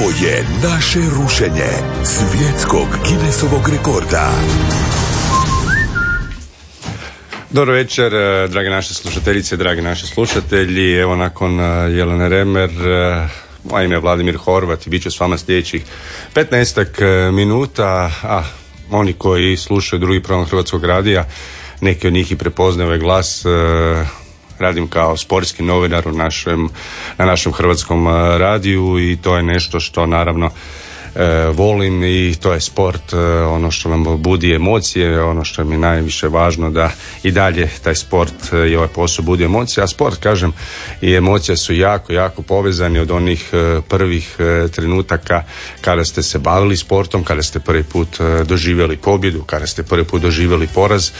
Ovo je naše rušenje svjetskog Guinnessovog rekorda. Dobro večer, eh, drage naše slušateljice, dragi naši slušatelji. Evo nakon eh, Jelene Remer, eh, moje ime je Vladimir Horvat i bit ću s vama sljedećih 15 minuta. A oni koji slušaju drugi program Hrvatskog radija, neki od njih i prepoznaju ovaj glas. Radim kao sportski novinar u našem, na našem hrvatskom radiju i to je nešto što naravno e, volim i to je sport, e, ono što nam budi emocije, ono što mi najviše važno da i dalje taj sport i ovaj posao budi emocije, a sport kažem i emocije su jako, jako povezani od onih prvih trenutaka kada ste se bavili sportom, kada ste prvi put doživjeli pobjedu, kada ste prvi put doživjeli poraz,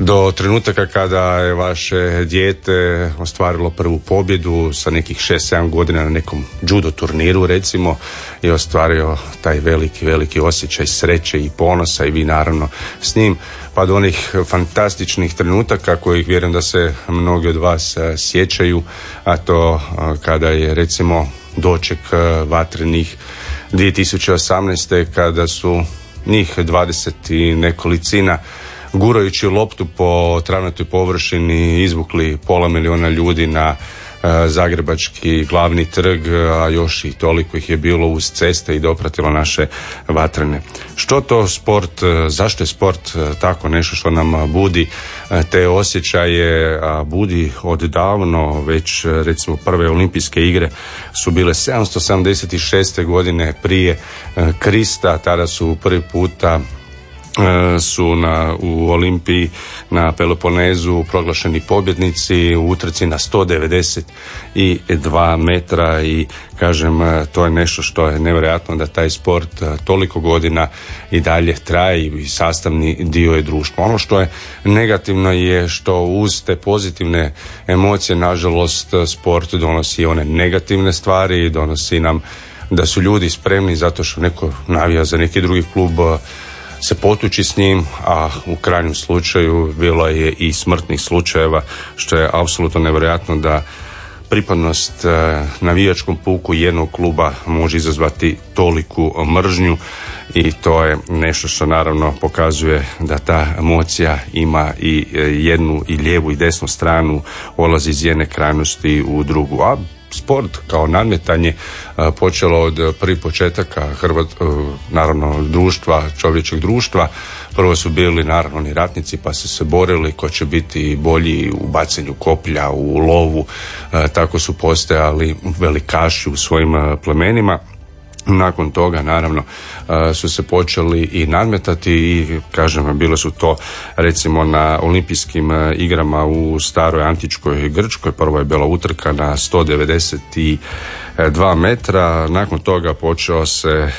do trenutaka kada je vaše dijete ostvarilo prvu pobjedu sa nekih 6-7 godina na nekom judo turniru recimo i ostvario taj veliki, veliki osjećaj sreće i ponosa i vi naravno s njim pa do onih fantastičnih trenutaka kojih vjerujem da se mnogi od vas e, sjećaju a to e, kada je recimo doček e, vatrenih 2018. kada su njih 20 i nekolicina gurajući loptu po travnatoj površini izvukli pola miliona ljudi na e, zagrebački glavni trg, a još i toliko ih je bilo uz ceste i dopratilo naše vatrene. Što to sport, e, zašto je sport e, tako nešto što nam budi te osjećaje, a budi odavno, već recimo prve olimpijske igre su bile 776. godine prije Krista, tada su prvi puta su na, u Olimpiji na Peloponezu proglašeni pobjednici u utrci na 192 metra i kažem e, to je nešto što je nevjerojatno da taj sport e, toliko godina i dalje traje i sastavni dio je društva. Ono što je negativno je što uz te pozitivne emocije nažalost sport donosi one negativne stvari donosi nam da su ljudi spremni zato što neko navija za neki drugi klub se potući s njim, a u krajnjem slučaju bilo je i smrtnih slučajeva, što je apsolutno nevjerojatno da pripadnost e, navijačkom puku jednog kluba može izazvati toliku mržnju i to je nešto što naravno pokazuje da ta emocija ima i e, jednu i lijevu i desnu stranu, ulazi iz jedne krajnosti u drugu. A sport kao nadmetanje počelo od prvih početaka Hrvat, naravno društva, čovječeg društva. Prvo su bili naravno ni ratnici pa su se borili ko će biti bolji u bacanju koplja, u lovu. Tako su postojali velikaši u svojim plemenima nakon toga naravno su se počeli i nadmetati i kažem bilo su to recimo na olimpijskim igrama u staroj antičkoj Grčkoj. Prvo je bila utrka na 192 metra. Nakon toga počeo se e,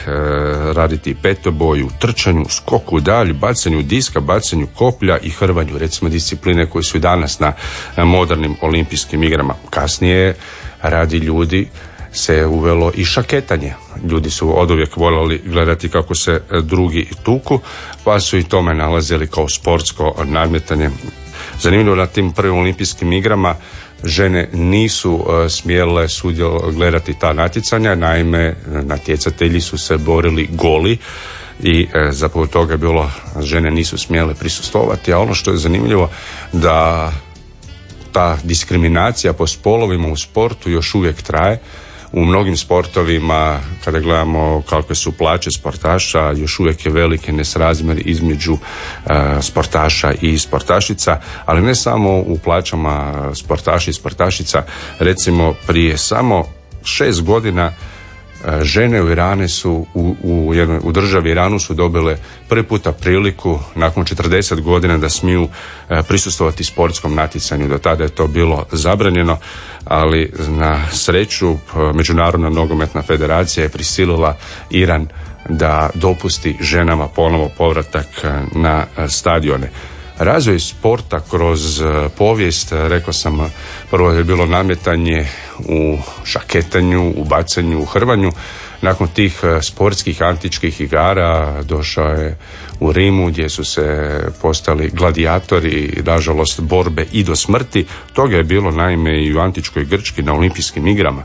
raditi petoboj u trčanju, skoku dalje, bacanju diska, bacanju koplja i hrvanju recimo discipline koje su i danas na modernim olimpijskim igrama. Kasnije radi ljudi se uvelo i šaketanje. Ljudi su oduvijek voljeli gledati kako se e, drugi tuku, pa su i tome nalazili kao sportsko nadmetanje. Zanimljivo na tim prvim olimpijskim igrama žene nisu uh, smjele sudjel gledati ta natjecanja, naime natjecatelji su se borili goli i uh, zapravo toga je bilo žene nisu smjele prisustovati, a ono što je zanimljivo da ta diskriminacija po spolovima u sportu još uvijek traje u mnogim sportovima kada gledamo kakve su plaće sportaša još uvijek je veliki nesrazmjer između e, sportaša i sportašica ali ne samo u plaćama sportaša i sportašica. Recimo prije samo šest godina žene u Irane su u, u, jednoj, u državi Iranu su dobile prvi puta priliku nakon 40 godina da smiju e, prisustovati sportskom natjecanju. Do tada je to bilo zabranjeno, ali na sreću e, Međunarodna nogometna federacija je prisilila Iran da dopusti ženama ponovo povratak na stadione. Razvoj sporta kroz povijest, rekao sam, prvo je bilo nametanje u šaketanju, u bacanju, u hrvanju. Nakon tih e, sportskih antičkih igara došao je u Rimu gdje su se postali gladijatori, nažalost borbe i do smrti. Toga je bilo naime i u antičkoj Grčki na olimpijskim igrama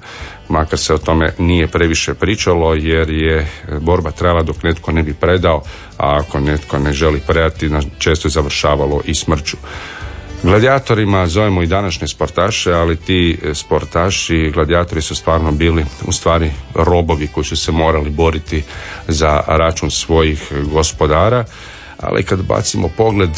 makar se o tome nije previše pričalo jer je borba trajala dok netko ne bi predao, a ako netko ne želi predati, često je završavalo i smrću. Gladijatorima zovemo i današnje sportaše, ali ti sportaši, gladijatori su stvarno bili u stvari robovi koji su se morali boriti za račun svojih gospodara. Ali kad bacimo pogled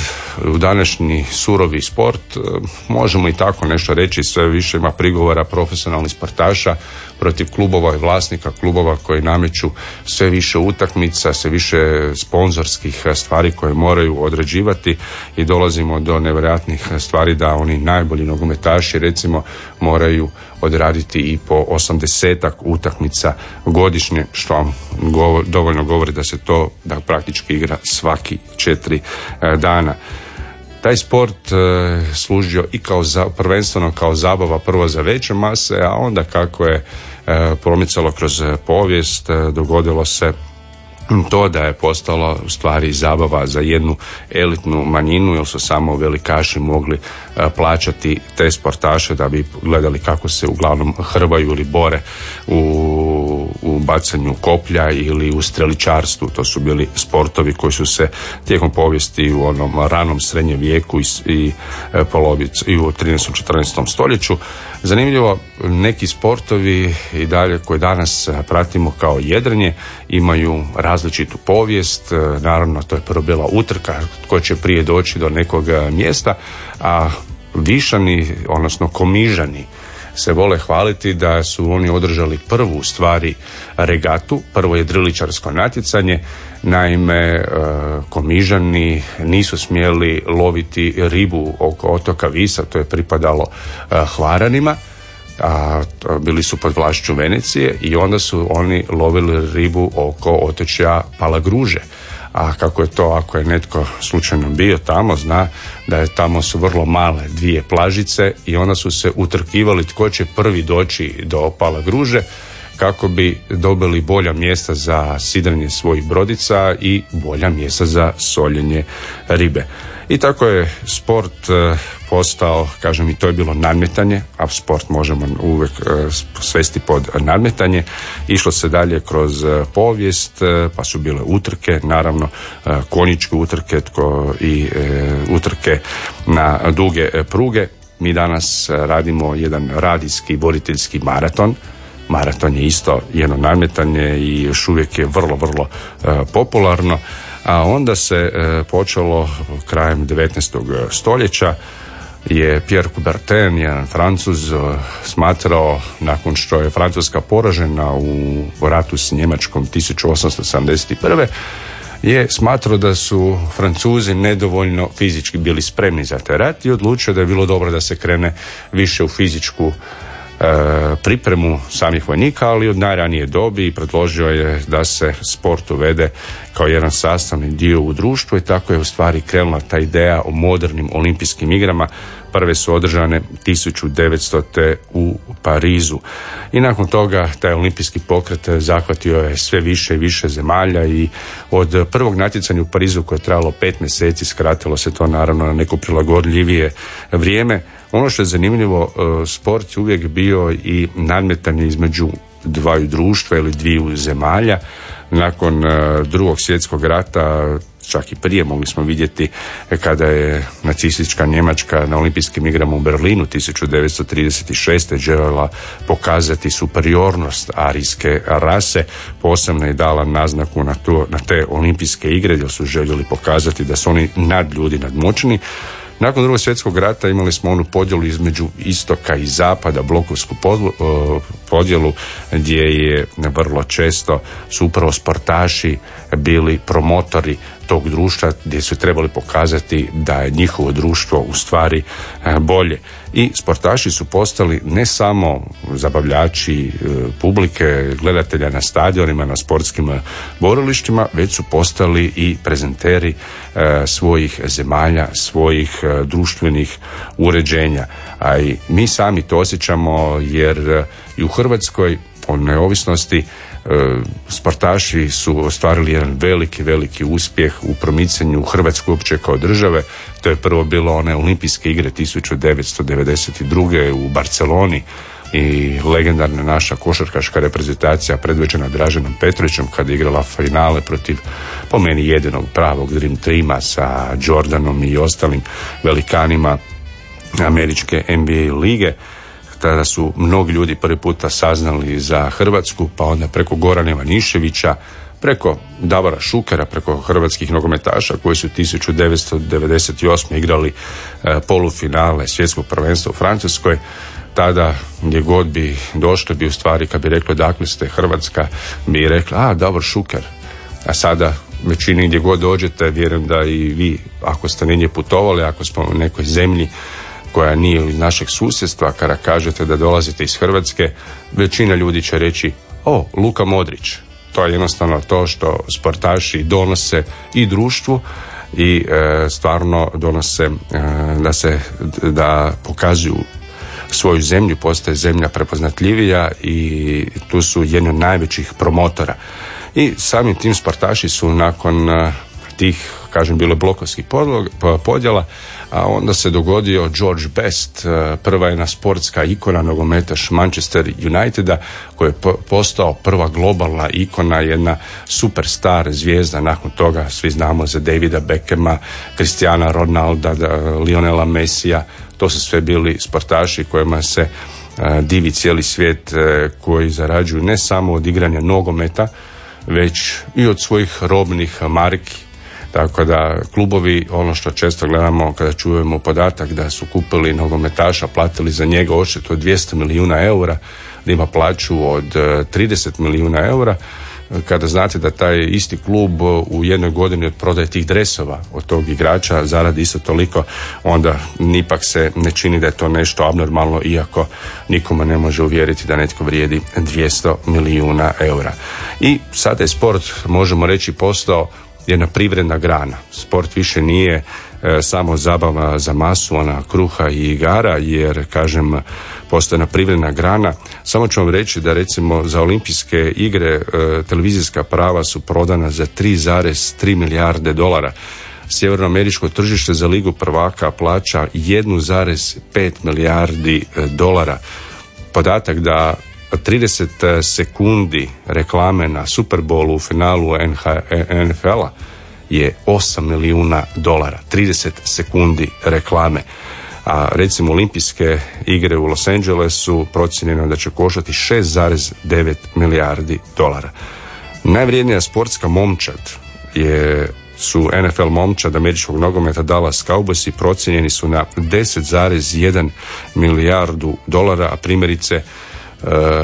u današnji surovi sport, e, možemo i tako nešto reći, sve više ima prigovora profesionalnih sportaša protiv klubova i vlasnika klubova koji nameću sve više utakmica, sve više sponzorskih stvari koje moraju određivati i dolazimo do nevjerojatnih stvari da oni najbolji nogometaši recimo moraju odraditi i po osamdesetak utakmica godišnje, što vam dovoljno govori da se to da praktički igra svaki četiri e, dana. Taj sport e, služio i kao za, prvenstveno kao zabava prvo za veće mase, a onda kako je e, promicalo kroz povijest, dogodilo se to da je postalo u stvari zabava za jednu elitnu manjinu jer su samo velikaši mogli e, plaćati te sportaše da bi gledali kako se uglavnom hrvaju ili bore u, u bacanju koplja ili u streličarstvu. To su bili sportovi koji su se tijekom povijesti u onom ranom srednjem vijeku i, i e, polovicu i u 13. 14. stoljeću. Zanimljivo, neki sportovi i dalje koje danas pratimo kao jedranje imaju različitu povijest, e, naravno to je prvo bila utrka tko će prije doći do nekog e, mjesta, a višani, odnosno komižani se vole hvaliti da su oni održali prvu stvari regatu, prvo je driličarsko natjecanje, naime e, komižani nisu smjeli loviti ribu oko otoka Visa, to je pripadalo Hvaranima, a bili su pod vlašću Venecije i onda su oni lovili ribu oko otočja Palagruže. A kako je to ako je netko slučajno bio tamo, zna da je tamo su vrlo male dvije plažice i onda su se utrkivali tko će prvi doći do Palagruže kako bi dobili bolja mjesta za sidranje svojih brodica i bolja mjesta za soljenje ribe. I tako je sport e, postao, kažem i to je bilo nadmetanje, a sport možemo uvijek e, svesti pod nadmetanje. Išlo se dalje kroz e, povijest, pa su bile utrke, naravno konjičke utrke tko i utrke na duge pruge. Mi danas radimo jedan radijski boriteljski maraton, maraton je isto jedno nadmetanje i još uvijek je vrlo, vrlo popularno a onda se e, počelo krajem 19. stoljeća je Pierre Coubertin, jedan francuz, e, smatrao nakon što je Francuska poražena u ratu s Njemačkom 1871 je smatrao da su Francuzi nedovoljno fizički bili spremni za taj rat i odlučio da je bilo dobro da se krene više u fizičku pripremu samih vojnika, ali od najranije dobi i predložio je da se sport uvede kao jedan sastavni dio u društvu i tako je u stvari krenula ta ideja o modernim olimpijskim igrama. Prve su održane 1900. u Parizu. I nakon toga taj olimpijski pokret zahvatio je sve više i više zemalja i od prvog natjecanja u Parizu koje je trajalo pet mjeseci skratilo se to naravno na neko prilagodljivije vrijeme ono što je zanimljivo, e, sport je uvijek bio i nadmetanje između dvaju društva ili dviju zemalja. Nakon e, drugog svjetskog rata čak i prije mogli smo vidjeti kada je nacistička Njemačka na olimpijskim igrama u Berlinu 1936. željela pokazati superiornost arijske rase, posebno je dala naznaku na, to, na te olimpijske igre jer su željeli pokazati da su oni nadljudi nadmoćni, nakon drugog svjetskog rata imali smo onu podjelu između istoka i zapada, blokovsku podjelu gdje je vrlo često su upravo sportaši bili promotori tog društva gdje su trebali pokazati da je njihovo društvo u stvari bolje. I sportaši su postali ne samo zabavljači publike, gledatelja na stadionima, na sportskim borilištima, već su postali i prezenteri svojih zemalja, svojih društvenih uređenja. A i mi sami to osjećamo jer i u Hrvatskoj o neovisnosti sportaši su ostvarili jedan veliki, veliki uspjeh u promicanju Hrvatske uopće kao države. To je prvo bilo one olimpijske igre 1992. u Barceloni i legendarna naša košarkaška reprezentacija predvođena Draženom Petrovićem kada je igrala finale protiv po meni jedinog pravog Dream Trima sa Jordanom i ostalim velikanima američke NBA lige tada su mnogi ljudi prvi puta saznali za Hrvatsku, pa onda preko Gorana Ivaniševića, preko Davora Šukera, preko hrvatskih nogometaša koji su 1998. igrali e, polufinale svjetskog prvenstva u Francuskoj, tada gdje god bi došli bi u stvari kad bi rekli dakle ste Hrvatska bi rekla a Davor Šuker a sada većini gdje god dođete vjerujem da i vi ako ste negdje putovali ako smo u nekoj zemlji koja nije iz našeg susjedstva, kada kažete da dolazite iz Hrvatske, većina ljudi će reći, o, Luka Modrić. To je jednostavno to što sportaši donose i društvu i e, stvarno donose e, da se da pokazuju svoju zemlju, postaje zemlja prepoznatljivija i tu su jedni od najvećih promotora. I samim tim sportaši su nakon e, tih, kažem, bilo blokovskih podjela, a onda se dogodio George Best, e, prva jedna sportska ikona nogometaš Manchester Uniteda, koji je postao prva globalna ikona, jedna superstar zvijezda, nakon toga svi znamo za Davida Beckhama, Cristiana Ronalda, Lionela Messija, to su sve bili sportaši kojima se e, divi cijeli svijet e, koji zarađuju ne samo od igranja nogometa, već i od svojih robnih marki tako da klubovi, ono što često gledamo kada čujemo podatak da su kupili nogometaša, platili za njega odštetu od 200 milijuna eura, da ima plaću od 30 e, milijuna eura, kada znate da taj isti klub u jednoj godini od prodaje tih dresova od tog igrača zaradi isto toliko, onda nipak se ne čini da je to nešto abnormalno, iako nikome ne može uvjeriti da netko vrijedi 200 milijuna eura. I sada je sport, možemo reći, postao jedna privredna grana. Sport više nije e, samo zabava za masu, ona kruha i igara, jer, kažem, jedna privredna grana. Samo ću vam reći da, recimo, za olimpijske igre e, televizijska prava su prodana za 3,3 milijarde dolara. Sjevernoameričko tržište za ligu prvaka plaća 1,5 milijardi e, dolara. Podatak da 30 sekundi reklame na Super Bowlu u finalu NFL-a je 8 milijuna dolara. 30 sekundi reklame. A recimo olimpijske igre u Los Angelesu procijenjeno da će koštati 6,9 milijardi dolara. Najvrijednija sportska momčad je su NFL momčad američkog nogometa Dallas i procijenjeni su na 10,1 milijardu dolara, a primjerice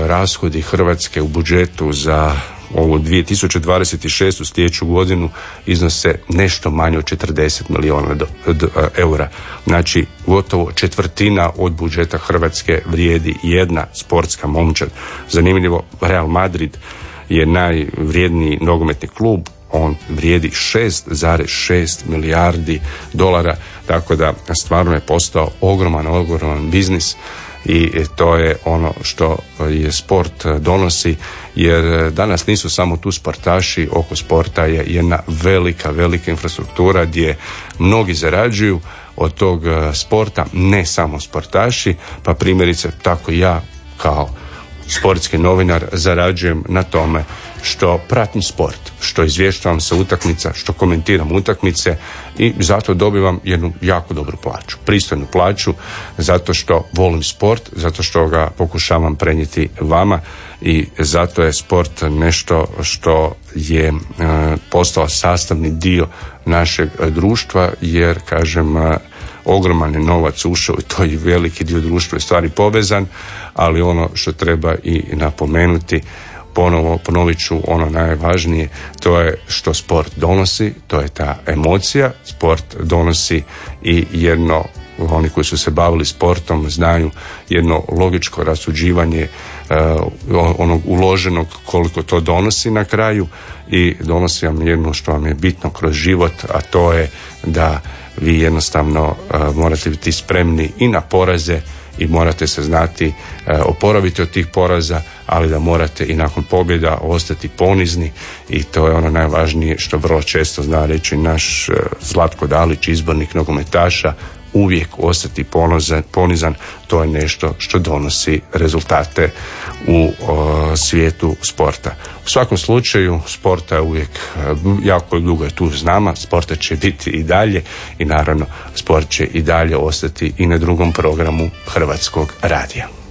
rashodi Hrvatske u budžetu za ovu 2026. sljedeću godinu iznose nešto manje od 40 milijuna e, eura. Znači, gotovo četvrtina od budžeta Hrvatske vrijedi jedna sportska momčad. Zanimljivo, Real Madrid je najvrijedniji nogometni klub, on vrijedi 6,6 milijardi dolara, tako da stvarno je postao ogroman, ogroman biznis i to je ono što je sport donosi jer danas nisu samo tu sportaši oko sporta je jedna velika velika infrastruktura gdje mnogi zarađuju. Od tog e, sporta ne samo sportaši pa primjerice tako ja kao sportski novinar zarađujem na tome što pratim sport, što izvještavam se utakmica, što komentiram utakmice i zato dobivam jednu jako dobru plaću, pristojnu plaću, zato što volim sport, zato što ga pokušavam prenijeti vama i zato je sport nešto što je e, postao sastavni dio našeg društva jer kažem e, ogroman je novac ušao i to je veliki dio društva je stvari povezan, ali ono što treba i napomenuti ponovo ponovit ću ono najvažnije, to je što sport donosi, to je ta emocija, sport donosi i jedno oni koji su se bavili sportom znaju jedno logičko rasuđivanje uh, onog uloženog koliko to donosi na kraju. I donosi vam jedno što vam je bitno kroz život, a to je da vi jednostavno uh, morate biti spremni i na poraze i morate se znati uh, oporaviti od tih poraza, ali da morate i nakon pobjeda ostati ponizni i to je ono najvažnije što vrlo često zna reći naš Zlatko Dalić, izbornik nogometaša, uvijek ostati ponizan, ponizan to je nešto što donosi rezultate u svijetu sporta. U svakom slučaju sporta je uvijek jako dugo je tu s nama, sporta će biti i dalje i naravno sport će i dalje ostati i na drugom programu Hrvatskog radija.